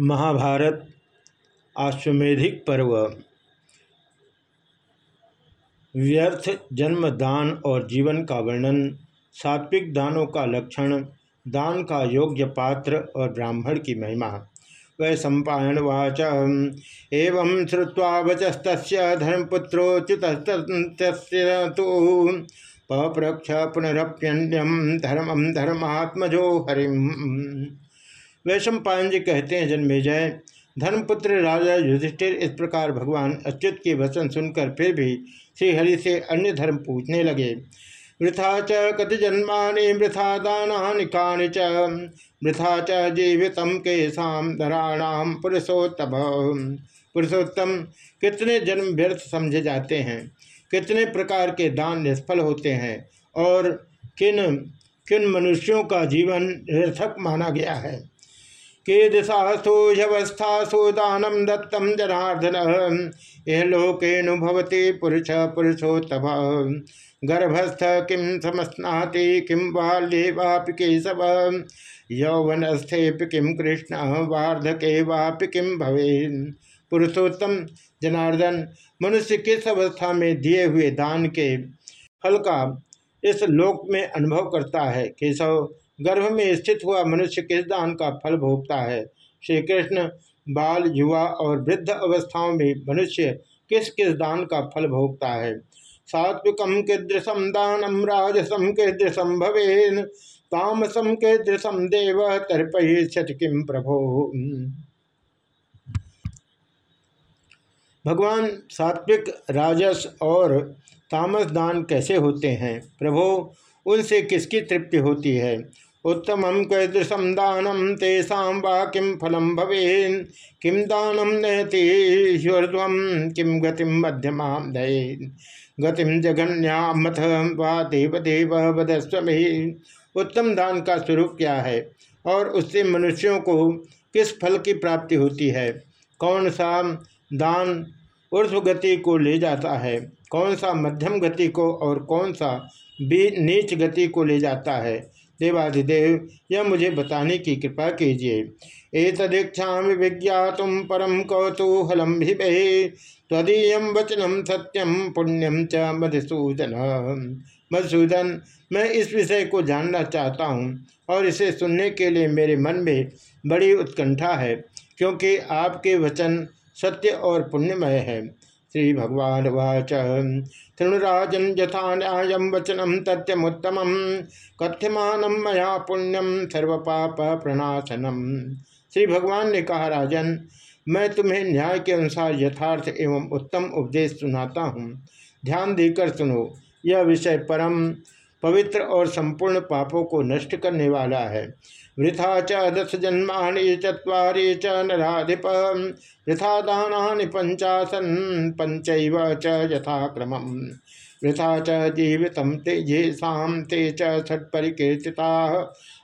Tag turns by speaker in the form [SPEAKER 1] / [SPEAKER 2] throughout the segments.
[SPEAKER 1] महाभारत आश्वेधिक पर्व। व्यर्थ जन्म दान और जीवन का वर्णन, सात्विक दानों का लक्षण, दान का योग्य पात्र और ब्राह्मण की महिमा। वै सम्पायन वाच एवं श्रुवा वचस्त धर्मपुत्रोच्युत तो। पप्रक्ष पुनरप्यन्यम धर्मम धर्मात्मजो हरिम। वैशंपायन जी कहते हैं जन्मेजय धर्मपुत्र राजा युधिष्ठिर इस प्रकार भगवान अच्युत के वचन सुनकर फिर भी श्रीहरि से अन्य धर्म पूछने लगे। वृथा च कति जन्मानि वृथा दाना कानि च, वृथा च जीवित केशाम धराणाम पुरुषोत्तम। पुरुषोत्तम, कितने जन्म व्यर्थ समझे जाते हैं, कितने प्रकार के दान निष्फल होते हैं, और किन किन मनुष्यों का जीवन निर्थक माना गया है। के दिशासु ह्यवस्थासु दानम दत्तम जनार्दन। यह लोकेनुभवती पुरुष पुरुषोत्तम। गर्भस्थ किम समस्नाति किम बाल्ये वापि केशव। यौवनस्थे किम कृष्ण वार्धके वापि किम भवे पुरुषोत्तम जनार्दन, मनुष्य किस अवस्था में दिए हुए दान के फल का इस लोक में अनुभव करता है, केशव? गर्भ में स्थित हुआ मनुष्य किस दान का फल भोगता है? श्री कृष्ण बाल, युवा और वृद्ध अवस्थाओं में मनुष्य किस किस दान का फल भोगता है? सात्विकम कीदृशम दानम राजसम कीदृशम भवेन तामसम कीदृशम देव तर्पयति किम प्रभो। भगवान सात्विक, राजस और तामस दान कैसे होते हैं? प्रभो, उनसे किसकी तृप्ति होती है? उत्तम कैदृशम दानम तेषा वा किम फलम भवेन? किम दानम नयति किम गतिम मध्यमा दये गतिम जघन्यामथ वा देव देव वदस्व उत्तम दान का स्वरूप क्या है? और उससे मनुष्यों को किस फल की प्राप्ति होती है? कौन सा दान ऊर्ध्व गति को ले जाता है? कौन सा मध्यम गति को और कौन सा भी नीच गति को ले जाता है? देवाधिदेव, यह मुझे बताने की कृपा कीजिए। एक तदीक्षा एतदीक्षा विज्ञातुम परम कौतूहलम भी तदीय वचनम सत्यम पुण्यम च मधुसूदन। मधुसूदन, मैं इस विषय को जानना चाहता हूँ और इसे सुनने के लिए मेरे मन में बड़ी उत्कंठा है, क्योंकि आपके वचन सत्य और पुण्यमय है। श्री भगवान वाच तृणराजन यथा न्याय वचनम तथ्यमुत्तम, कथ्यमान मया पुण्यम सर्वपाप प्रणाशनम श्री भगवान ने कहा, राजन, मैं तुम्हें न्याय के अनुसार यथार्थ एवं उत्तम उपदेश सुनाता हूँ। ध्यान देकर सुनो, यह विषय परम, पवित्र और संपूर्ण पापों को नष्ट करने वाला है। वृथा च दस जन्मा चुरी च नाधिप वृथा दाना पंचाशन पंच यथाक्रम वृथा च जीवित तेजेशा ते चटपरिकीर्तिता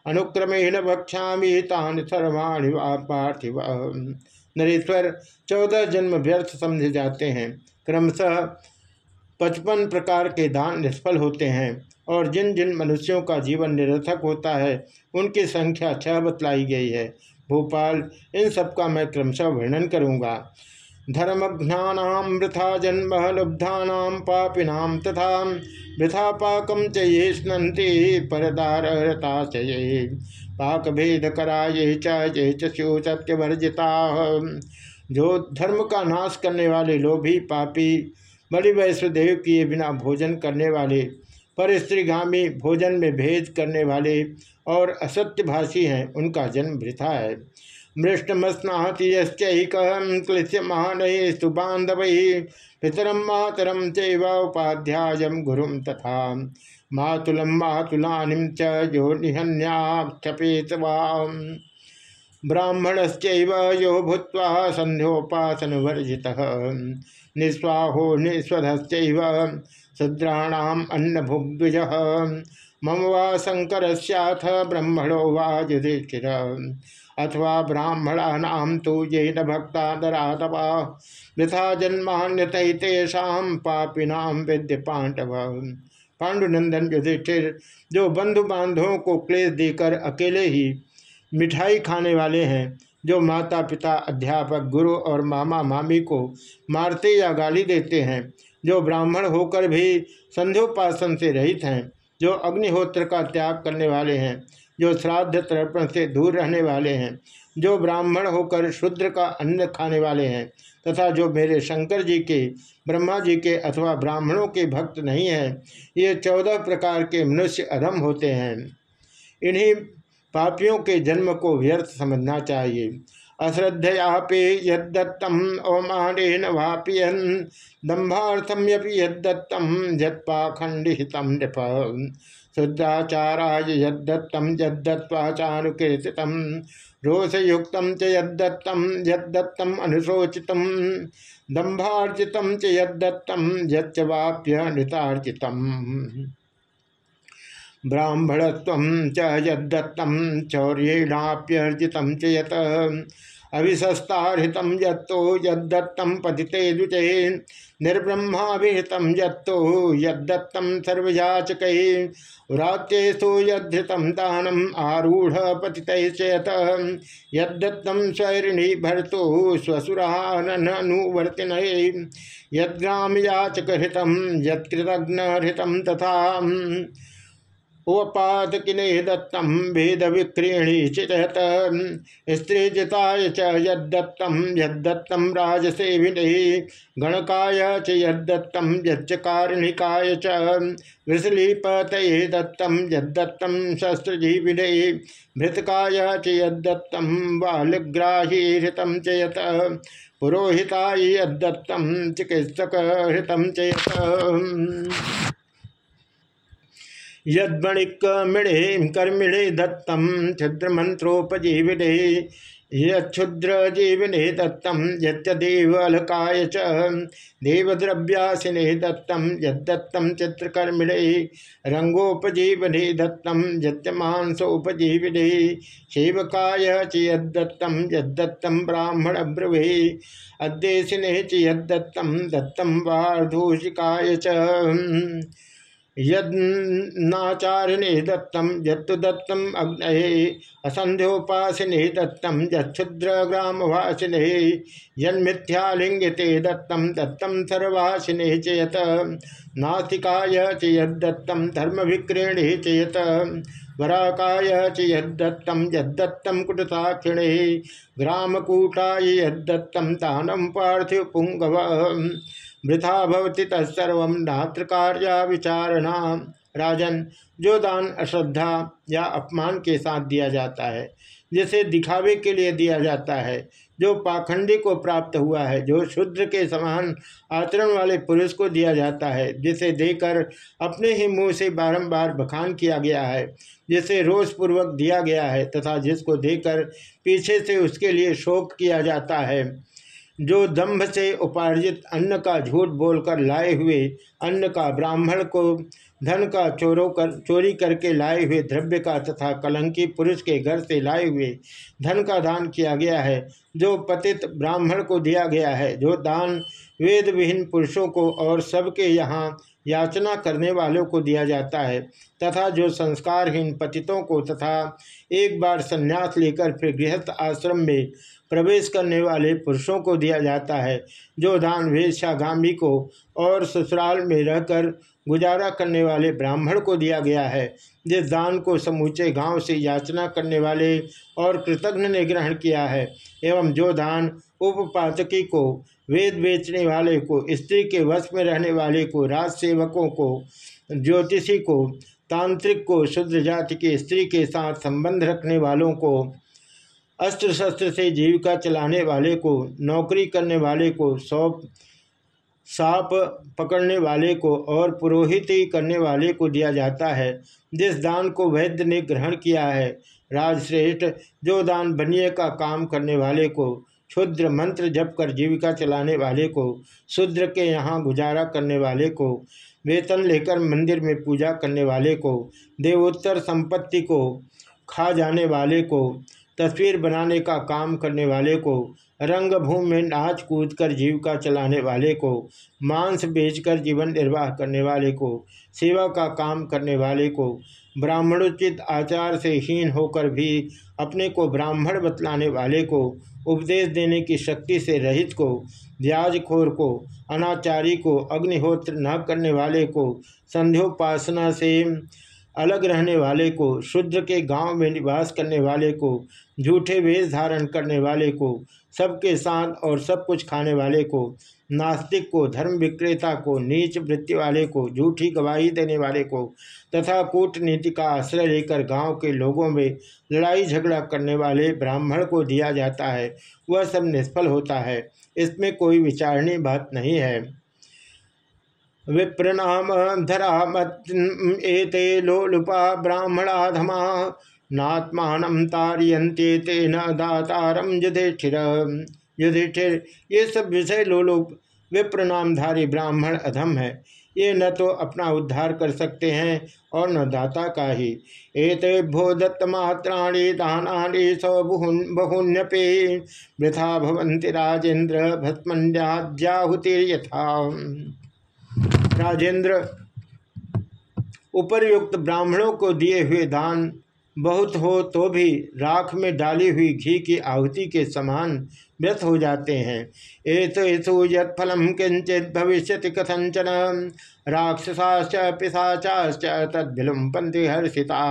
[SPEAKER 1] अनुक्रमेण भक्षा तानि सर्वाणि पार्थिव। नरेश्वर, चौदह जन्म व्यर्थ समझे जाते हैं। क्रमशः पचपन प्रकार के दान निष्फल होते हैं और जिन जिन मनुष्यों का जीवन निरर्थक होता है उनकी संख्या छह बतलाई गई है। भोपाल, इन सबका मैं क्रमशः वर्णन करूँगा। धर्मज्ञानाम वृथा जन्म लुब्धा पापिनाम तथा वृथा पाकम चये स्नती परदारता चये पाक भेद कराये चे चो सत्यवर्जिता। जो धर्म का नाश करने वाले लोभी, पापी, बलि वैश्वदेव किए बिना भोजन करने वाले पर भोजन में भेद करने वाले और असत्यभाषी हैं, उनका जन्म वृथा है। मृष्टमस्नाति यश्चैक्लिश्यमान सुबांधव पितरम मातरम चैवाध्याय गुरु तथा। मातुलम मातुलानिम च जो निहन्याक्षपेतवा ब्राह्मणश्चैव यो भूत्वा संध्योपासन वर्जितः निस्वाहो निस्वधश्चैव शूद्राणाम अन्न भुग्विज मम वा शंकर सथ ब्रह्मणो वा युधिष्ठिर। अथवा ब्राह्मणा तो ये न भक्ता दरातवा वृथा जन्मान्यतेषा पापिनाम विद्य पांडव पांडुनंदन युधिष्ठिर, जो बंधु बांधवों को क्लेश देकर अकेले ही मिठाई खाने वाले हैं, जो माता पिता अध्यापक, गुरु और मामा मामी को मारते या गाली देते हैं जो ब्राह्मण होकर भी संध्योपासन से रहित हैं, जो अग्निहोत्र का त्याग करने वाले हैं, जो श्राद्ध तर्पण से दूर रहने वाले हैं, जो ब्राह्मण होकर शुद्र का अन्न खाने वाले हैं, तथा जो मेरे शंकर जी के, ब्रह्मा जी के अथवा ब्राह्मणों के भक्त नहीं हैं, ये चौदह प्रकार के मनुष्य अधम होते हैं। इन्हीं पापियों के जन्म को व्यर्थ समझना चाहिए। अश्रद्धयापि यदत्तम अवमानेन वापियन दम्भार्थम यपि यदत्तम यत्पाखंडितम नृप। शुद्धाचाराय यदत्तम यदत्वाचानुकीर्तित रोषयुक्त च यदत्तम यदत्तम अनुशोचित दंभार्जित च यदत्तम यच्चवाप्य नृतार्जित ब्राह्मणत्व च यदत्तम चौर्येणाप्यर्जित यत। अभिशस्ताहृतम यत्तो यदत्तम पतिते द्विचे निर्ब्रह्माभिहृतम यत्तो यदत्तम यद्धृतम दानम आरूढ़ पतित यदत्तम स्वैरिणी भर्तु स्वसुरानुवर्तिन यद्राम याचक हृतम हृतम तथा। उपात किने दत्तम भेद विक्रीणी चित स्त्री जिताय च यदत्तम यदत्तम राजसेविने। गणकाय च यदत्तम यच्चकारणिकाय च वृषलीपत दत्तम यदत्तम शस्त्रजीविने। भृतकाय च यदत्तम बालग्राही हृतम च यत पुरोहिताय यदत्तम चिकित्सक हृतम च यदणिकमिणे कर्मिणे दत्तम क्षुद्र मंत्रोपजीविने यक्षुद्र जीवने दत्तम यदेवलकाय च। देवद्रव्यासिने दत्तम यदत्तम चित्रकर्मिणे। रंगोपजीवने दत्तम यमांसोपजीविने सेवकाय च यदत्तम यदत्तम ब्राह्मण ब्रवे अद्देशिने च यदत्तम दत्तम वार्धूषिकाय च। यदनाचारिणे दत्तम यत्तु दत्तम अग्नये असंध्योपासिने दत्तम यक्षुद्रग्रामवासिने यन्मिथ्यालिंगिते दत्तम दत्तम सर्वासिने चेत नास्तिकाय च यदत्तम धर्म विक्रीणे चेत वराकाय च यदत्तम यदत्तम कुटसाक्षिणे, ग्रामकूटाय यदत्तम दानम पार्थिव पुंगव वृथा भवती तत्सर्व नात्र कार्य विचारणा राजन, जो दान अश्रद्धा या अपमान के साथ दिया जाता है, जिसे दिखावे के लिए दिया जाता है, जो पाखंडी को प्राप्त हुआ है, जो शुद्र के समान आचरण वाले पुरुष को दिया जाता है, जिसे देकर अपने ही मुँह से बारंबार बखान किया गया है, जिसे रोषपूर्वक दिया गया है, तथा जिसको देकर पीछे से उसके लिए शोक किया जाता है। जो दंभ से उपार्जित अन्न का झूठ बोलकर लाए हुए, अन्न का ब्राह्मण को धन का चोरों कर, चोरी करके लाए हुए द्रव्य का तथा कलंकी पुरुष के घर से लाए हुए धन का दान किया गया है, जो पतित ब्राह्मण को दिया गया है, जो दान वेद विहीन पुरुषों को और सबके यहाँ याचना करने वालों को दिया जाता है, तथा जो संस्कारहीन पतितों को तथा एक बार संन्यास लेकर फिर गृहस्थ आश्रम में प्रवेश करने वाले पुरुषों को दिया जाता है, जो दान वेश्यागामी को और ससुराल में रहकर गुजारा करने वाले ब्राह्मण को दिया गया है। जिस दान को समूचे गाँव से याचना करने वाले और कृतज्ञ ने ग्रहण किया है, एवं जो दान उपपातकी को, वेद बेचने वाले को, स्त्री के वश में रहने वाले को राज सेवकों को, ज्योतिषी को, तांत्रिक को, शुद्ध जाति की स्त्री के साथ संबंध रखने वालों को अस्त्र शस्त्र से जीविका चलाने वाले को, नौकरी करने वाले को, सौंप, सांप पकड़ने वाले को और पुरोहिती करने वाले को दिया जाता है। जिस दान को वैद्य ने ग्रहण किया है, राजश्रेष्ठ, जो दान बनिए का काम करने वाले को, क्षुद्र मंत्र जप कर जीविका चलाने वाले को, शूद्र के यहाँ गुजारा करने वाले को, वेतन लेकर मंदिर में पूजा करने वाले को, देवोत्तर संपत्ति को, खा जाने वाले को तस्वीर बनाने का काम करने वाले को, रंगभूमि में नाच कूद कर जीविका चलाने वाले को, मांस बेचकर जीवन निर्वाह करने वाले को, सेवा का काम करने वाले को, ब्राह्मणोचित आचार से हीन होकर भी अपने को ब्राह्मण बतलाने वाले को, उपदेश देने की शक्ति से रहित को ब्याजखोर को, अनाचारी को, अग्निहोत्र न करने वाले को, संध्योपासना से अलग रहने वाले को, शुद्र के गाँव में निवास करने वाले को, झूठे वेश धारण करने वाले को, सबके साथ और सब कुछ खाने वाले को, नास्तिक को, धर्म विक्रेता को, नीच वृत्ति वाले को, झूठी गवाही देने वाले को, तथा कूटनीति का आश्रय लेकर गाँव के लोगों में लड़ाई झगड़ा करने वाले ब्राह्मण को दिया जाता है, वह सब निष्फल होता है। इसमें कोई विचारणी बात नहीं है। विप्रनाम धरा एते लोलुपा ब्राह्मणाधमा नात्मान तारियंते तेन दातारम युधिष्ठिर युधिष्ठिर। ये सब विषय लोलुप विप्रनामधारी ब्राह्मण अधम है। ये न तो अपना उद्धार कर सकते हैं और न दाता का ही। एतेभ्यो दत्तमात्राणी दानी सौ बहुन्यपे वृथा भवंति राजेंद्र भस्मंड्याहुतिर्यथा राजेंद्र, उपरयुक्त ब्राह्मणों को दिए हुए दान, बहुत हो तो भी राख में डाली हुई घी की आहुति के समान व्यर्थ हो जाते हैं। एत यथु यद फलम किंचित भविष्य कथंचन राक्षसाश्च, पिशाचाश्च तद्भिलुम्पन्ति हर्षिता।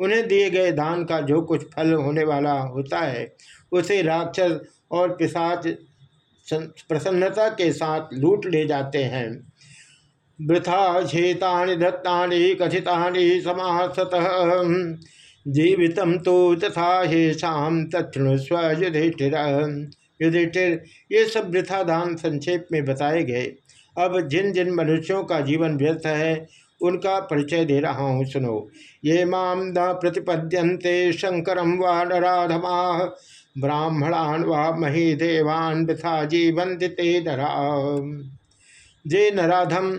[SPEAKER 1] उन्हें दिए गए दान का जो कुछ फल होने वाला होता है, उसे राक्षस और पिशाच प्रसन्नता के साथ लूट ले जाते हैं। वृथा छेता दत्ता कथिता समासतः। जीवित तो तथा हे शाम तत्णुस्व युधिष्ठिर युधिष्ठिर ये सब वृथा दान संक्षेप में बताए गए। अब जिन जिन मनुष्यों का जीवन व्यर्थ है, उनका परिचय दे रहा हूँ, सुनो। ये माम द प्रतिपद्यन्ते शंकरम व नराधमा, ब्राह्मणान व मही देवान वृथा जीवन नरा। जे नराधम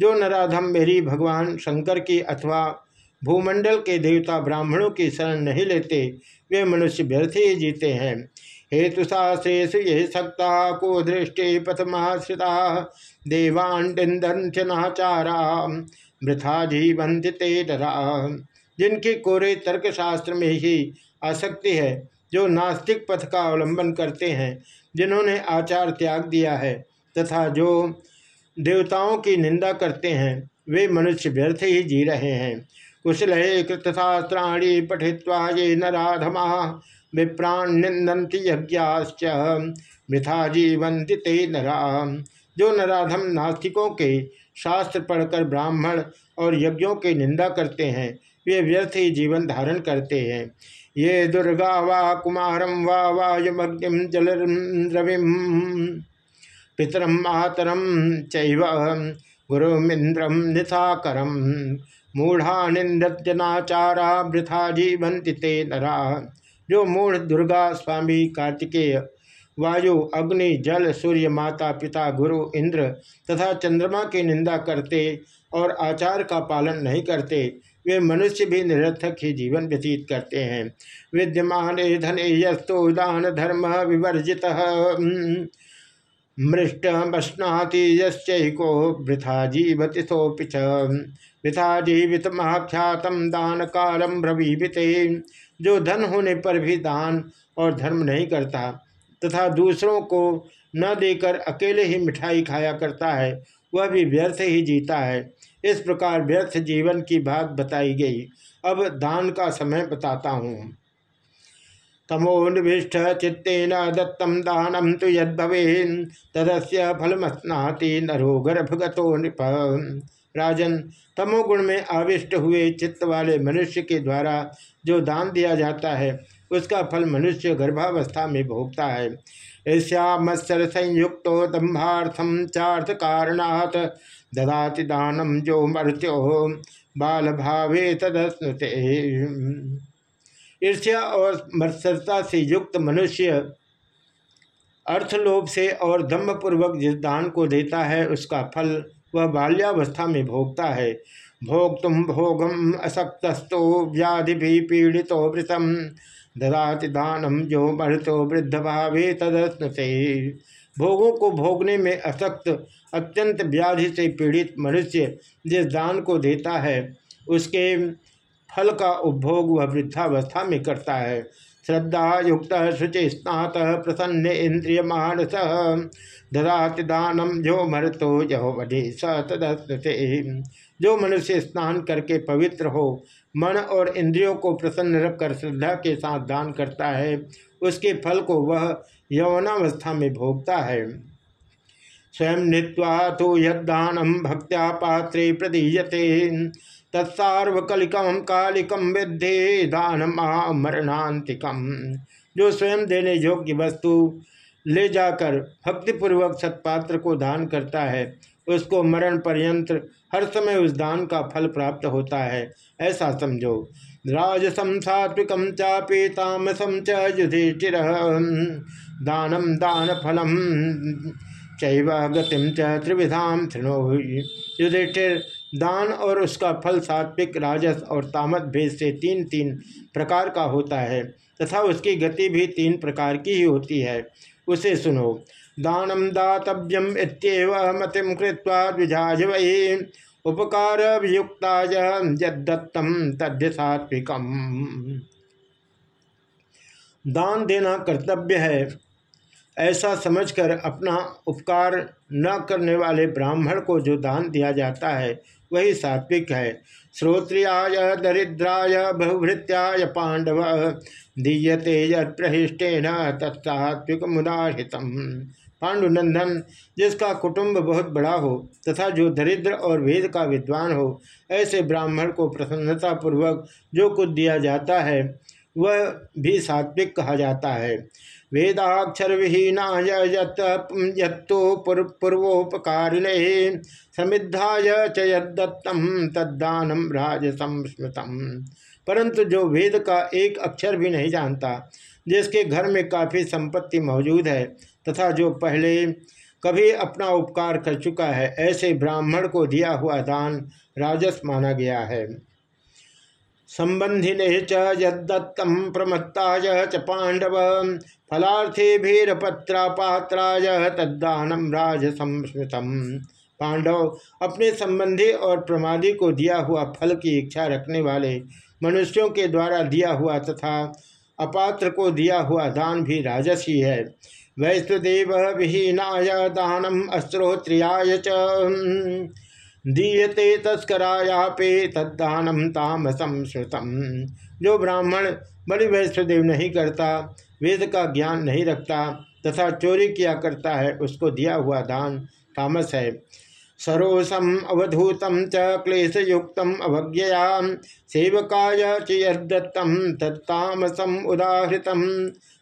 [SPEAKER 1] जो नराधम मेरी भगवान शंकर की अथवा भूमंडल के देवता ब्राह्मणों की शरण नहीं लेते, वे मनुष्य व्यर्थ ही जीते हैं। हेतु शास्त्रेशु ये सक्ता को दृष्टि पथमाश्रिता देवांडनाचारा वृथा जीवंत ते डरा। जिनके कोरे तर्कशास्त्र में ही आसक्ति है, जो नास्तिक पथ का अवलंबन करते हैं, जिन्होंने आचार त्याग दिया है, तथा जो देवताओं की निंदा करते हैं। वे मनुष्य व्यर्थ ही जी रहे हैं। कुशल कृतशास्त्राणी पठित्वा ये नराधमा। विप्राण निंदंती यज्ञाश्च। वृथा जीवंति ते नरा। जो नराधम नास्तिकों के शास्त्र पढ़कर ब्राह्मण और यज्ञों की निंदा करते हैं, वे व्यर्थ ही जीवन धारण करते हैं। ये दुर्गा वा कुमारम वा वायुमग्निम जल रविम पितरम मातरम चैव गुरुमिंद्रम निथाकरम मूढ़ा निंदनाचारा वृथा जीवंति ते नरा। जो मूढ़ दुर्गा स्वामी कार्तिकेय, वायु, अग्नि, जल, सूर्य, माता, पिता, गुरु, इंद्र तथा चंद्रमा की निंदा करते और आचार का पालन नहीं करते, वे मनुष्य भी निरर्थक ही जीवन व्यतीत करते हैं। विद्यमान धन यस्तु दान धर्म विवर्जित। मृष्ट बश्नाति वृथा जीवति सोपिच वृथा जीवित महाख्यातम दान कालम ब्रवीबिते जो धन होने पर भी दान और धर्म नहीं करता, तथा दूसरों को न देकर अकेले ही मिठाई खाया करता है, वह भी व्यर्थ ही जीता है। इस प्रकार व्यर्थ जीवन की बात बताई गई। अब दान का समय बताता हूँ। तमोन्विष्ट चित्तेन दत्तम दानम तो यद्भवेन, तदस्य फलमस्नाति नरो गर्भगतो नृप। राजन तमोगुण में आविष्ट हुए चित्त वाले मनुष्य के द्वारा जो दान दिया जाता है, उसका फल मनुष्य गर्भावस्था में भोगता है। ऐसा मत्सर संयुक्त दम्भार्थम चार्थ कारणात ददाति दानम जो मृत्यो बाल भावे तदस्नुते। ईर्ष्या और मत्सरता से युक्त मनुष्य अर्थलोभ से और दम्भपूर्वक जिस दान को देता है, उसका फल वह बाल्यावस्था में भोगता है। भोग तुम भोगम असक्तस्तो व्याधि भी पीड़ितो वृतम। ददाति दानम जो मृतो वृद्ध भावे तदस्नते। भोगों को भोगने में असक्त, अत्यंत व्याधि से पीड़ित मनुष्य जिस दान को देता है, उसके फल का उपभोग वह वृद्धावस्था में करता है। श्रद्धा युक्त शुचि स्नात प्रसन्न इंद्रिय मानस ददाति दानम जो मरतो यहो वधि स जो मनुष्य स्नान करके पवित्र हो, मन और इंद्रियों को प्रसन्न रखकर श्रद्धा के साथ दान करता है, उसके फल को वह यौवनावस्था में भोगता है। स्वयं नीत्वा तो यदानम भक्त्या पात्रे प्रदीयते। तत्सार्वकलिकम कालिकम विद्धे दान मरणांतिकम जो स्वयं देने योग्य वस्तु ले जाकर भक्तिपूर्वक सत्पात्र को दान करता है, उसको मरण पर्यंत हर समय उस दान का फल प्राप्त होता है, ऐसा समझो। राजसम सात्विकम चापी तामसम च युधिष्ठिर। दानम दान फलम चैव गतिम च त्रिविधाम युधिष्ठिर दान और उसका फल सात्विक, राजस और तामत भेद से तीन तीन प्रकार का होता है, तथा उसकी गति भी तीन प्रकार की ही होती है। उसे सुनो। दानम दातव्यम इतव मतिम कृत्वा उपकार वियुक्ता यदत्तम तद्य सात्विकम। दान देना कर्तव्य है। ऐसा समझकर अपना उपकार न करने वाले ब्राह्मण को जो दान दिया जाता है वही सात्विक है। श्रोत्रियाय, दरिद्राय, बहुभृत्याय पांडव दीयते यहिष्टेन तत्सात्विक मुदाहितम पांडुनंदन, जिसका कुटुंब बहुत बड़ा हो, तथा जो दरिद्र और वेद का विद्वान हो, ऐसे ब्राह्मण को प्रसन्नता पूर्वक जो कुछ दिया जाता है, वह भी सात्विक कहा जाता है। वेदाक्षर विहीनाय यत्तो पूर्वोपकारिणे समिद्धाय च यदत्तम तद्दानम राजसम परंतु जो वेद का एक अक्षर भी नहीं जानता, जिसके घर में काफ़ी संपत्ति मौजूद है, तथा जो पहले कभी अपना उपकार कर चुका है, ऐसे ब्राह्मण को दिया हुआ दान राजस माना गया है। संबंधिने च यदत्तम प्रमत्ताय च पांडव फलार्थे भीरपत्रा पात्राय तद्दानम राज संस्मृतम पांडव अपने संबंधी और प्रमादी को दिया हुआ फल की इच्छा रखने वाले मनुष्यों के द्वारा दिया हुआ तथा अपात्र को दिया हुआ दान भी राजस ही। है वैष्णदेव विहीनाय दानम अस्त्रोत्रियाय च। दीयते तस्करायापे तद्दानम तामसम श्रुतम। जो ब्राह्मण बड़ि वैष्णदेव नहीं करता, वेद का ज्ञान नहीं रखता, तथा चोरी किया करता है, उसको दिया हुआ दान तामस है। सरोसम अवधूतम च क्लेशयुक्त अवज्ञया। सेवकाय चयदत्तम तत्तामसम उदाहृतम।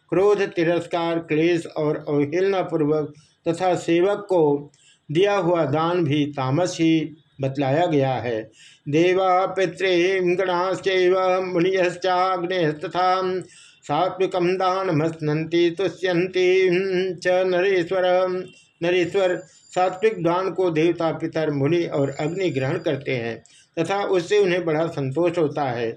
[SPEAKER 1] क्रोध तिरस्कार, क्लेश और अवहेलना पूर्वक तथा सेवक को दिया हुआ दान भी तामस ही बतलाया गया है। देवा पितृगणाश्च मुनियश्चाग्ने तथा सात्विक दान मस्नती तुष्यंती च नरेश्वर। नरेश्वर सात्विक दान को देवता पितर मुनि और अग्नि ग्रहण करते हैं तथा उससे उन्हें बड़ा संतोष होता है।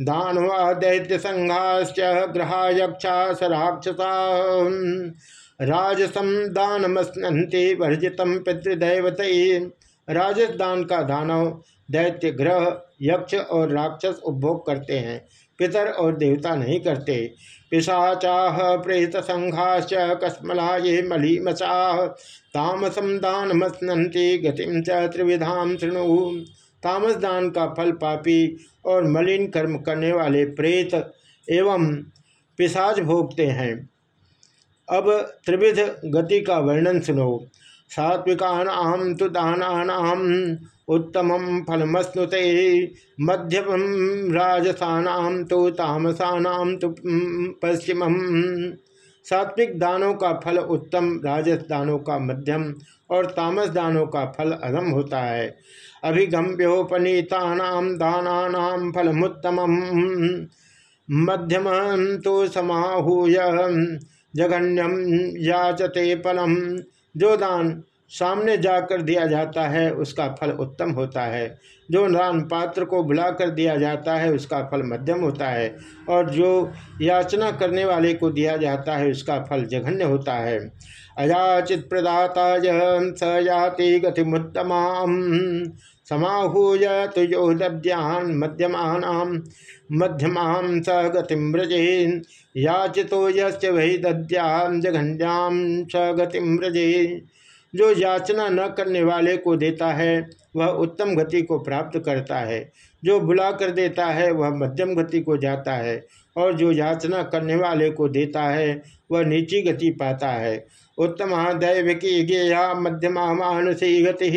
[SPEAKER 1] दान व दैत्य संघाश्च ग्रहा यक्षा सराक्षसा राजसम दानमस्नते वर्जितम पितृदैवत राजस दान का दानव दैत्य ग्रह, यक्ष और राक्षस उपभोग करते हैं। पितर और देवता नहीं करते। पिशाचाह प्रेत संघाश्च कस्मला ये मलीमसाह तामसम दानमस्नती गतिम च त्रिविधाम शृणु। तामस दान का फल पापी और मलिन कर्म करने वाले प्रेत एवं पिशाच भोगते हैं। अब त्रिविध गति का वर्णन सुनो। सात्विकानाम तो दानानाम उत्तम फलमस्नुते मध्यम राजसानाम तो तामसानाम तो पश्चिम सात्विक दानों का फल उत्तम, राजस दानों का मध्यम और तामस दानों का फल अधम होता है। अभिगम्योपनीता दाना फलमुत्तम मध्यम तो समाहूय। जघन्यम याचते फलम। जो दान सामने जाकर दिया जाता है, उसका फल उत्तम होता है। जो दान पात्र को बुलाकर दिया जाता है, उसका फल मध्यम होता है और जो याचना करने वाले को दिया जाता है, उसका फल जघन्य होता है। अयाचित प्रदाता स याति गतिमुत्तमा समाहूय तुयोद्यान मध्यमान मध्यमां स गतिम व्रजे याचितो यस्य वही दद्याम जघन्याम स गतिम व्रजे जो याचना न करने वाले को देता है, वह उत्तम गति को प्राप्त करता है। जो बुला कर देता है, वह मध्यम गति को जाता है, और जो याचना करने वाले को देता है, वह नीची गति पाता है। उत्तम दैव की गेया मध्यमा मानसी गति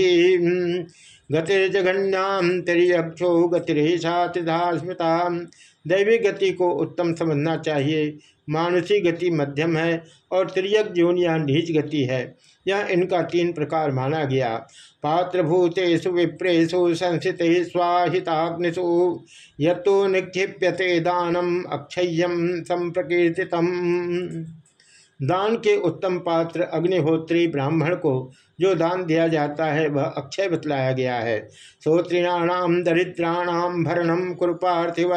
[SPEAKER 1] गतिर्जघन्याम तिरक्षो गतिरेशा त्रिधा स्मृता दैवी गति को उत्तम समझना चाहिए। मानसी गति मध्यम है, और त्रियक जोनिया नीच गति है। यह इनका तीन प्रकार माना गया। पात्रभूतेषु विप्रेशु संस्थित स्वाहिताग्निषु यतो निक्षिप्यते दानम अक्षय्यम संप्रकीर्तित दान के उत्तम पात्र अग्निहोत्री ब्राह्मण को जो दान दिया जाता है, वह अक्षय बतलाया गया है। श्रोत्रिणाम दरिद्राणाम भरणम कुरुपार्थिव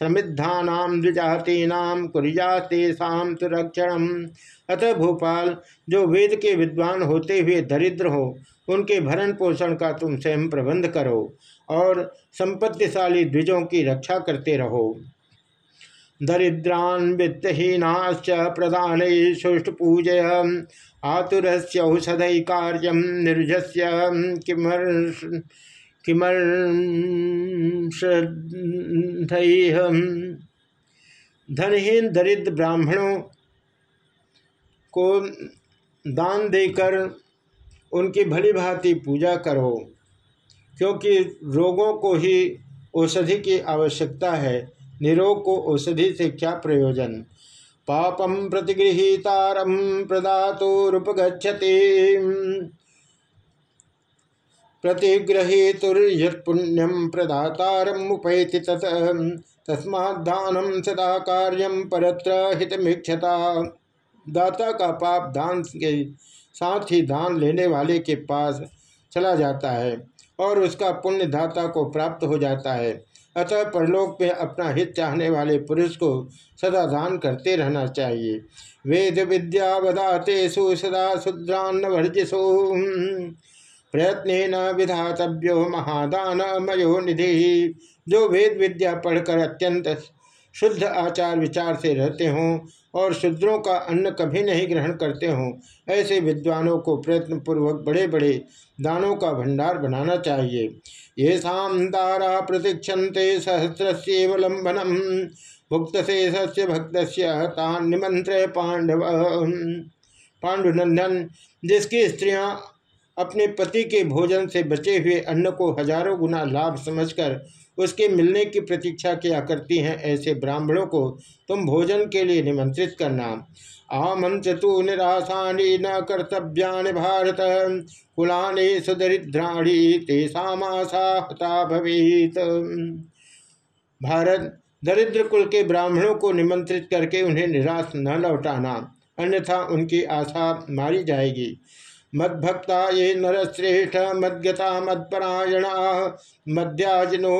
[SPEAKER 1] समृद्धानाम द्विजातीनाम कुरियातेषाम तो रक्षणम अतः भोपाल, जो वेद के विद्वान होते हुए दरिद्र हो, उनके भरण पोषण का तुम स्वयं प्रबंध करो और संपत्तिशाली द्विजों की रक्षा करते रहो। दरिद्रान वित्तहीनाश्च पूजय आतुर से कार्य निर्जस्य किमर किमर धनहीन दरिद्र ब्राह्मणों को दान देकर उनकी भली भांति पूजा करो, क्योंकि रोगों को ही औषधि की आवश्यकता है। निरोग को औषधि से क्या प्रयोजन पापम प्रतिगृहीतारम प्रदातुरुपगछति प्रतिगृहीतुर्यपुण्यम प्रदातारम मुपैति तत। तस्मादानम सदा कार्यम परत्र हितमीक्षता। दाता का पाप दान के साथ ही दान लेने वाले के पास चला जाता है और उसका पुण्य दाता को प्राप्त हो जाता है। अतः परलोक में अपना हित चाहने वाले पुरुष को सदा दान करते रहना चाहिए। वेद विद्या वदातेषु सदा शुद्रान्न वर्जिशो प्रयत्न न विधातव्यो महादान मयो निधि जो वेद विद्या पढ़कर अत्यंत शुद्ध आचार विचार से रहते हों और शुद्रों का अन्न कभी नहीं ग्रहण करते हों, ऐसे विद्वानों को प्रयत्न पूर्वक बड़े बड़े दानों का भंडार बनाना चाहिए। ये शाम दारा प्रतीक्षते सहस्रवलंबनम भुक्त से सस्य भक्त निमंत्र पांडव पांडुनंदन, जिसकी स्त्रियाँ अपने पति के भोजन से बचे हुए अन्न को हज़ारों गुना लाभ समझकर उसके मिलने की प्रतीक्षा किया करती हैं ऐसे ब्राह्मणों को तुम भोजन के लिए निमंत्रित करना। आमंत्र तो निराशानी न कर्तव्या भारत। कुलाने सुदरिद्राणी तेषामाशा भवेत। भारत दरिद्र कुल के ब्राह्मणों को निमंत्रित करके उन्हें निराश न लौटाना, अन्यथा उनकी आशा मारी जाएगी। मद्भक्ता ये नरश्रेष्ठ मद्गता मदपरायणा मध्याजनो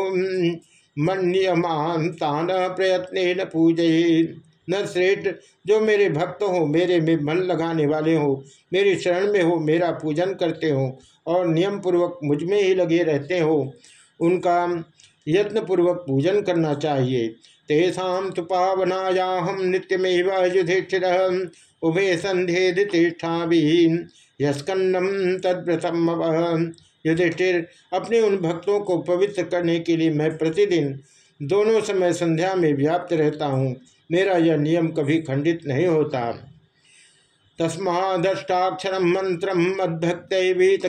[SPEAKER 1] मन्यमान तान प्रयत्न पूजये। न श्रेष्ठ जो मेरे भक्त हो, मेरे में मन लगाने वाले हो, मेरी शरण में हो, मेरा पूजन करते हो, और नियम पूर्वक मुझमें ही लगे रहते हो, उनका यत्न पूर्वक पूजन करना चाहिए। तेषा तो पावनाया हम नित्यमेव युधिष्ठिर, उभे संधे तिष्ठा भी यस्कन्नम तद्व्रतम युधिष्ठिर, अपने उन भक्तों को पवित्र करने के लिए मैं प्रतिदिन दोनों समय संध्या में व्याप्त रहता हूँ। मेरा यह नियम कभी खंडित नहीं होता। तस्मादष्टाक्षर मंत्र मद्भक्त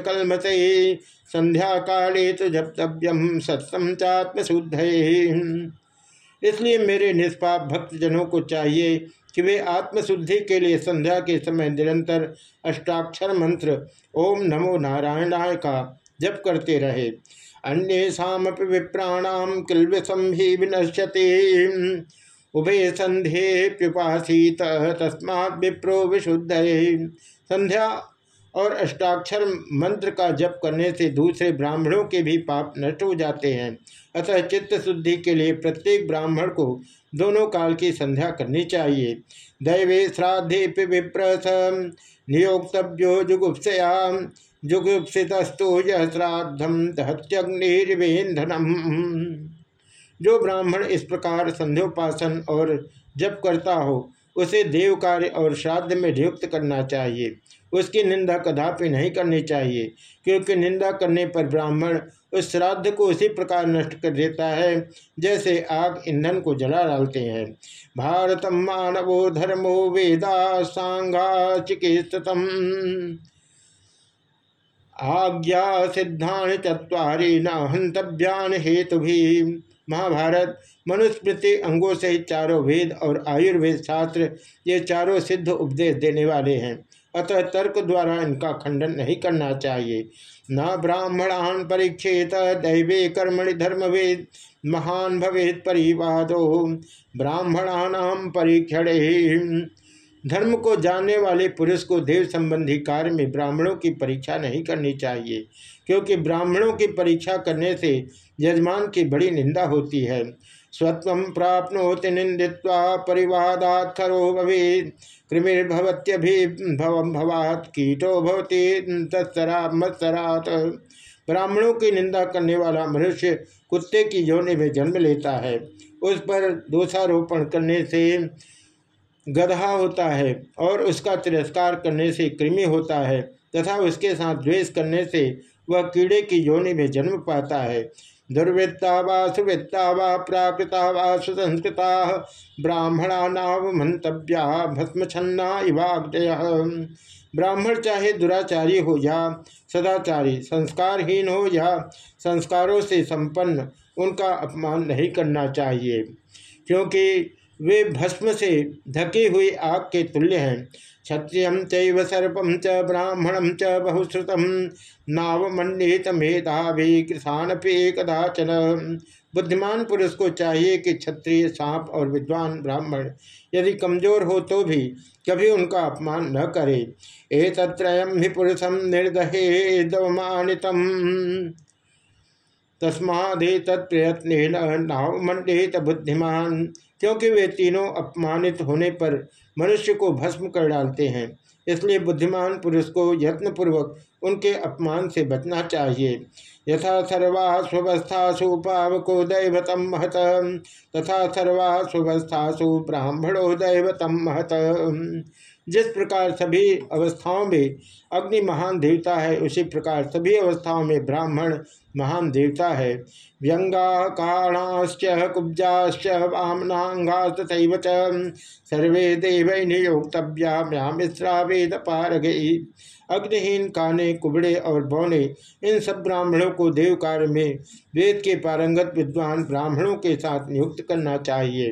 [SPEAKER 1] कलमते संध्या काले तो जप्तव्यम सत्सम चात्म शुद्ध इसलिए मेरे निष्पाप भक्तजनों को चाहिए कि वे आत्मशुद्धि के लिए संध्या के समय निरंतर अष्टाक्षर मंत्र ओम नमो नारायणाय का जप करते रहे। अन्य विप्राणाम किलविषम ही विनश्यते उभय संध्ये प्युपासीत तस्मा विप्रो विशुद्ध संध्या और अष्टाक्षर मंत्र का जप करने से दूसरे ब्राह्मणों के भी पाप नष्ट हो जाते हैं। अतः चित्त शुद्धि के लिए प्रत्येक ब्राह्मण को दोनों काल की संध्या करनी चाहिए। दैवे श्राद्धे विप्रथ नियोक्तव्यो जुगुप्सया जुगुप्सितस्तु यह श्राद्धम दहत्यग्निर्वेन्धनम जो ब्राह्मण इस प्रकार संध्योपासन और जप करता हो, उसे देव कार्य और श्राद्ध में नियुक्त करना चाहिए। उसकी निंदा कदापि नहीं करनी चाहिए, क्योंकि निंदा करने पर ब्राह्मण उस श्राद्ध को उसी प्रकार नष्ट कर देता है, जैसे आग ईंधन को जला डालते हैं। भारतम मानवो धर्मो वेदा सांगा चिकित्सतम आज्ञा सिद्धान चुरी न हंतव्यान हेतु भी महाभारत, मनुस्मृति अंगों से चारों वेद और आयुर्वेद शास्त्र ये चारों सिद्ध उपदेश देने वाले हैं। अतः तर्क द्वारा इनका खंडन नहीं करना चाहिए। न ब्राह्मणान परीक्षेत दैवे कर्मणि धर्मवेद महान भवेद परिवादो। ब्राह्मणानाम परीक्षण धर्म को जानने वाले पुरुष को देव संबंधी कार्य में ब्राह्मणों की परीक्षा नहीं करनी चाहिए, क्योंकि ब्राह्मणों की परीक्षा करने से यजमान की बड़ी निंदा होती है। स्वत्व प्राप्नोति निंदित्वा परिवादात खरो भवे कृमिर्भवत्यभिभवम भवात, कीटो भवती तत्सरा मत्सरात। ब्राह्मणों की निंदा करने वाला मनुष्य कुत्ते की योनि में जन्म लेता है। उस पर दोषारोपण करने से गधा होता है और उसका तिरस्कार करने से कृमि होता है तथा उसके साथ द्वेष करने से वह कीड़े की योनि में जन्म पाता है। दुर्वृत्ता वा सुवृत्ता वा प्राकृता वा सुसंस्कृता ब्राह्मणा नाव मंतव्या भस्म छन्ना इवाग्दय ब्राह्मण चाहे दुराचारी हो या सदाचारी, संस्कारहीन हो या संस्कारों से संपन्न, उनका अपमान नहीं करना चाहिए, क्योंकि वे भस्म से ढकी हुई आग के तुल्य हैं। क्षत्रिय चैव सर्पम च ब्राह्मणम च बहुश्रुतम नावमंडित मेधावी कृषानपि कदाचन बुद्धिमान पुरुष को चाहिए कि क्षत्रिय, सांप और विद्वान ब्राह्मण यदि कमज़ोर हो तो भी कभी उनका अपमान न करे। ए तत्रयम ही पुरुषम निर्दहे दवमानितम तस्मादे तत्प्रयत्न नावमंडित बुद्धिमान क्योंकि वे तीनों अपमानित होने पर मनुष्य को भस्म कर डालते हैं। इसलिए बुद्धिमान पुरुष को यत्नपूर्वक उनके अपमान से बचना चाहिए। यथा सर्वा सर्वास्वस्थासु पावको दैवतम महत। तथा सर्वा सर्वास्वस्थासु सुब्राह्मणो दैवतम महत। जिस प्रकार सभी अवस्थाओं में अग्नि महान देवता है, उसी प्रकार सभी अवस्थाओं में ब्राह्मण महान देवता है। व्यंगा काणाश्च कुब्जाश्च वामनांगा तथा सर्वे देव नियोक्तव्या मिश्रा वेद पारगई अग्निहीन काने, कुबड़े और बौने, इन सब ब्राह्मणों को देव कार्य में वेद के पारंगत विद्वान ब्राह्मणों के साथ नियुक्त करना चाहिए।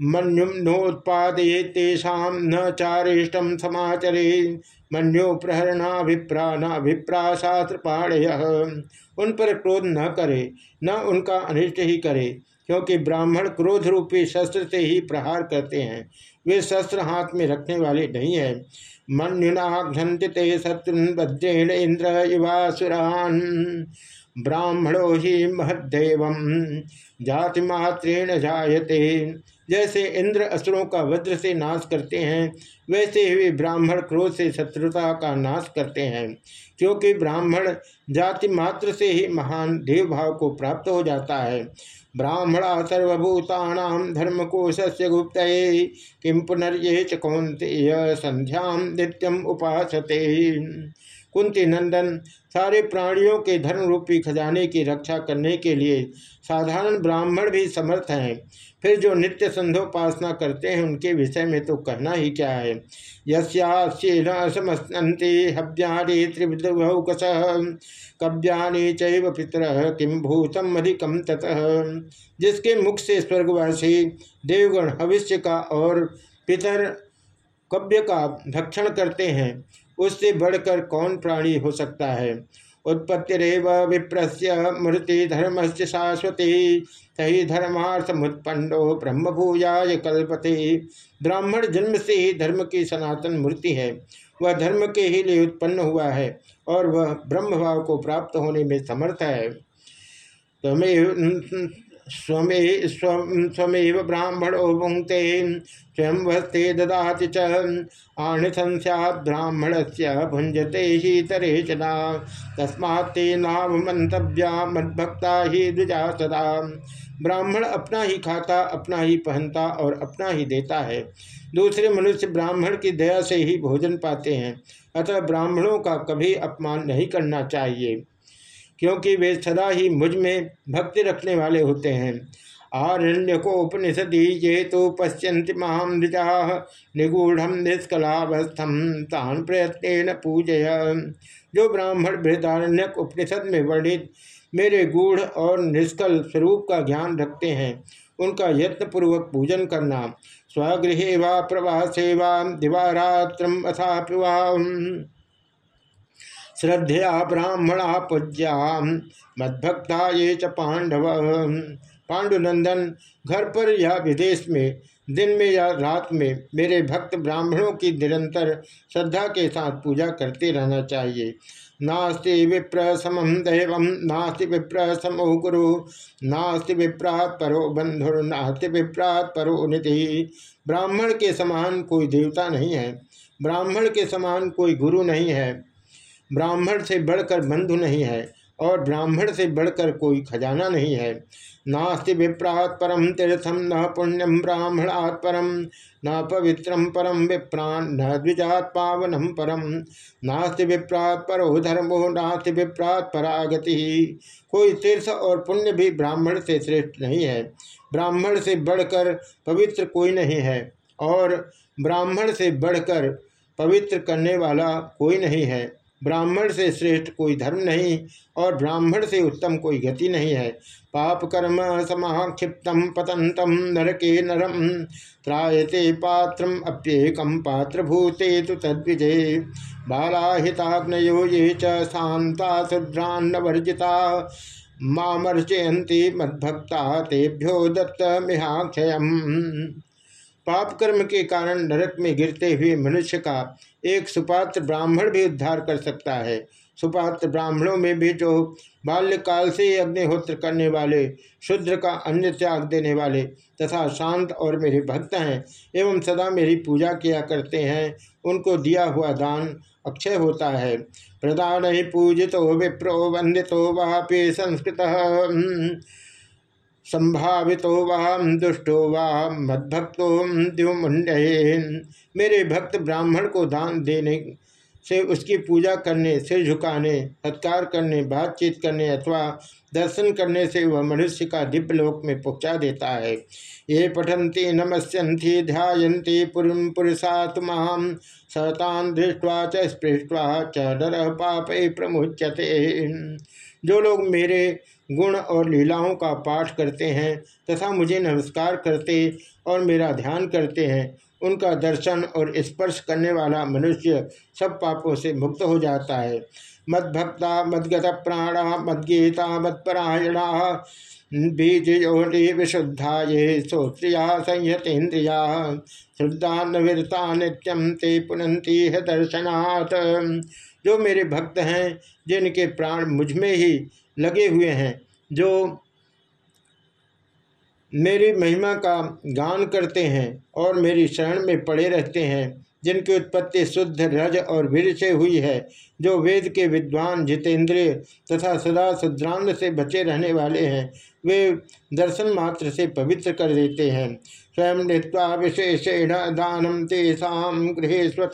[SPEAKER 1] मन्युम नोत्पादे तेषा न चारिष्टम समाचरे। मन्यो प्रहरणाभिप्राणाभिप्रा शास्त्र पाणय उन पर क्रोध न करे, न उनका अनिष्ट ही करे, क्योंकि ब्राह्मण क्रोध रूपी शस्त्र से ही प्रहार करते हैं। वे शस्त्र हाथ में रखने वाले नहीं है। मन्युनाघ्नते शत्रुन इंद्र युवासुरान ब्राह्मणो ही महदेव जातिमात्रेण जायते। जैसे इंद्र असुरों का वज्र से नाश करते हैं, वैसे ही ब्राह्मण क्रोध से शत्रुता का नाश करते हैं। क्योंकि ब्राह्मण जाति मात्र से ही महान देव भाव को प्राप्त हो जाता है। ब्राह्मणा सर्वभूतानाम धर्म कोश से गुप्त किम पुनर्ये चौंतेय संध्या नित्यम उपासते। कुंती नंदन, सारे प्राणियों के धर्म रूपी खजाने की रक्षा करने के लिए साधारण ब्राह्मण भी समर्थ हैं। फिर जो नित्य संध्योपासना करते हैं, उनके विषय में तो कहना ही क्या है? यस्यास्येन समस्ती हव्यानि त्रिविधौकस कव्यानि चैव पितर किम भूतम अधिकम ततः। जिसके मुख से स्वर्गवासी देवगण भविष्य का और पितर कव्य का भक्षण करते हैं उससे बढ़कर कौन प्राणी हो सकता है? उत्पत्तिरव विप्रस्य मृति धर्म से शाश्वती। सही धर्मार्थ मुत्पन्नो ब्रह्म भूयाय कल्पते। ब्राह्मण जन्म से ही धर्म की सनातन मूर्ति है। वह धर्म के ही लिए उत्पन्न हुआ है और वह ब्रह्म भाव को प्राप्त होने में समर्थ है। तमेव स्वमे स्वमेव ब्राह्मणो भुंक्ते स्वयं वस्ते ददाति च। आनिशंस्या ब्राह्मण से भुंजते ही तरे चना तस्मात्ते नाम मंतव्या मद्भक्ता ही द्विजा सदा। ब्राह्मण अपना ही खाता, अपना ही पहनता और अपना ही देता है। दूसरे मनुष्य ब्राह्मण की दया से ही भोजन पाते हैं। अतः ब्राह्मणों का कभी अपमान नहीं करना चाहिए। क्योंकि वे सदा ही मुझमें भक्ति रखने वाले होते हैं। आरण्य को उपनिषदि ये तो पश्यंति महाम निगूढ़ निष्कलावस्थम तान प्रयत्न पूजय। जो ब्राह्मण बृहदारण्य उपनिषद में वर्णित मेरे गूढ़ और निष्कल स्वरूप का ज्ञान रखते हैं, उनका यत्नपूर्वक पूजन करना, स्वगृहे व प्रवासे व दिवारात्रम अथा श्रद्धया ब्राह्मणा पूज्या मद्भक्ता ये च पांडव पांडुनंदन घर पर या विदेश में, दिन में या रात में, मेरे भक्त ब्राह्मणों की निरंतर श्रद्धा के साथ पूजा करते रहना चाहिए। नास्ति विप्र समम दैव, नास्ति विप्र समो गुरु, नास्ति विप्रात परो बंधुर, नास्ति विप्रात परो निधि। ब्राह्मण के समान कोई देवता नहीं है। ब्राह्मण के समान कोई गुरु नहीं है। ब्राह्मण से बढ़कर बंधु नहीं है और ब्राह्मण से बढ़कर कोई खजाना नहीं है। नास्ति विप्रात परम तीर्थम न पुण्यम ब्राह्मणात् परम, न पवित्रम परम विप्राण न द्विजात पावनम परम। नास्ति विप्रात परो धर्मो, नास्ति विप्रात परागति। कोई तीर्थ और पुण्य भी ब्राह्मण से श्रेष्ठ नहीं है। ब्राह्मण से बढ़कर पवित्र कोई नहीं है और ब्राह्मण से बढ़कर पवित्र करने वाला कोई नहीं है। ब्राह्मण से श्रेष्ठ कोई धर्म नहीं और ब्राह्मण से उत्तम कोई गति नहीं है। पाप कर्म समाक्षिप्तम पतंतम नरके नरम। त्रायते पात्रम अप्येकम पात्र भूते तो तद्विजय बालाहिताग्नयो ये च शांता शुद्रान्न वर्जिता मामर्चयंती मद्भक्ता तेभ्यो दत्त मिहाक्षय पाप कर्म के कारण नरक में गिरते हुए मनुष्य का एक सुपात्र ब्राह्मण भी उद्धार कर सकता है। सुपात्र ब्राह्मणों में भी जो बाल्यकाल से ही अग्निहोत्र करने वाले, शुद्र का अन्य त्याग देने वाले तथा शांत और मेरे भक्त हैं एवं सदा मेरी पूजा किया करते हैं, उनको दिया हुआ दान अक्षय होता है। प्रदान ही पूजितो विप्रो, वंदितो वापि संस्कृत। संभावितो वाम दुष्टो वाम मद्भक्तो द्युमुंडे मेरे भक्त ब्राह्मण को दान देने से उसकी पूजा करने, सिर झुकाने, सत्कार करने, बातचीत करने अथवा दर्शन करने से वह मनुष्य का दिव्य लोक में पहुँचा देता है। ये पठंती नमस्यंती ध्यायन्ति पुरीम पुरुषात्माम सतान दृष्टवा च स्पृष्टवा च डर पाप प्रमुच्यते। जो लोग मेरे गुण और लीलाओं का पाठ करते हैं तथा मुझे नमस्कार करते और मेरा ध्यान करते हैं। उनका दर्शन और स्पर्श करने वाला मनुष्य सब पापों से मुक्त हो जाता है। मद्भक्ता, मद्गत प्राण, मद्गीता, मत्परायणा बीज योनि विशुद्धा, ये श्रोत्रिया श्रद्धा नवीरता नित्यम ते पुनंती है दर्शनाथ जो मेरे भक्त हैं, जिनके प्राण मुझमें ही लगे हुए हैं, जो मेरी महिमा का गान करते हैं और मेरी शरण में पड़े रहते हैं, जिनकी उत्पत्ति शुद्ध रज और वीर से हुई है, जो वेद के विद्वान जितेंद्रिय तथा सदा शुद्रांग से बचे रहने वाले हैं, वे दर्शन मात्र से पवित्र कर देते हैं। स्वयं नृत्वा विशेषेण दानम तेषा गृह स्वथ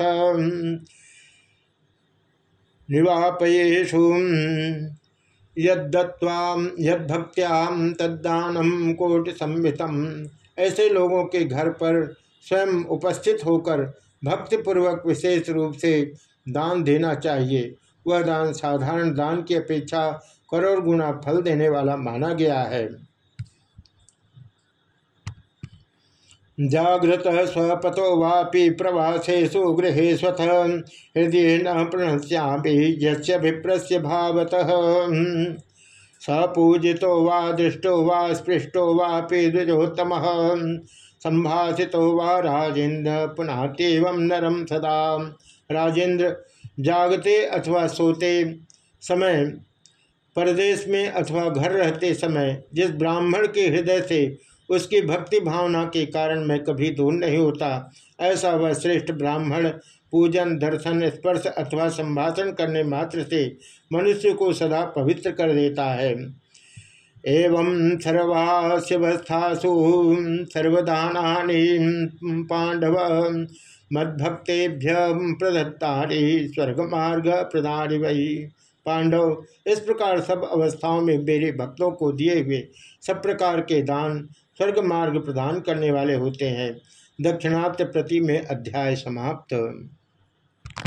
[SPEAKER 1] निवापयेशु यद्दत्वाम यद्भक्त्याम, तद्दानम कोटि संवितम ऐसे लोगों के घर पर स्वयं उपस्थित होकर भक्तिपूर्वक विशेष रूप से दान देना चाहिए। वह दान साधारण दान की अपेक्षा करोड़ गुना फल देने वाला माना गया है। जागृत स्वपतो वापि प्रवासेशु गृहे स्वथ हृदय न प्रणश्यापि यस्य भावतः। सपूजितो वा दृष्टो वा स्पृष्टो वापि द्विजोत्तम। संभाषितो वा राजेन्द्र पुनः तेवं नरम सदा। राजेंद्र जागते अथवा सोते समय, परदेश में अथवा घर रहते समय, जिस ब्राह्मण के हृदय से उसकी भक्ति भावना के कारण मैं कभी दूर नहीं होता। ऐसा वह श्रेष्ठ ब्राह्मण पूजन, दर्शन, स्पर्श अथवा संभाषण करने मात्र से मनुष्य को सदा पवित्र कर देता है। एवं सर्वास्यवस्थासु सर्वदाना पांडव मद्भक्तेभ्य प्रदत्ता स्वर्ग मार्ग प्रदान वही पांडव, इस प्रकार सब अवस्थाओं में मेरे भक्तों को दिए हुए सब प्रकार के दान स्वर्ग मार्ग प्रदान करने वाले होते हैं। दक्षिणात्य प्रति में अध्याय समाप्त।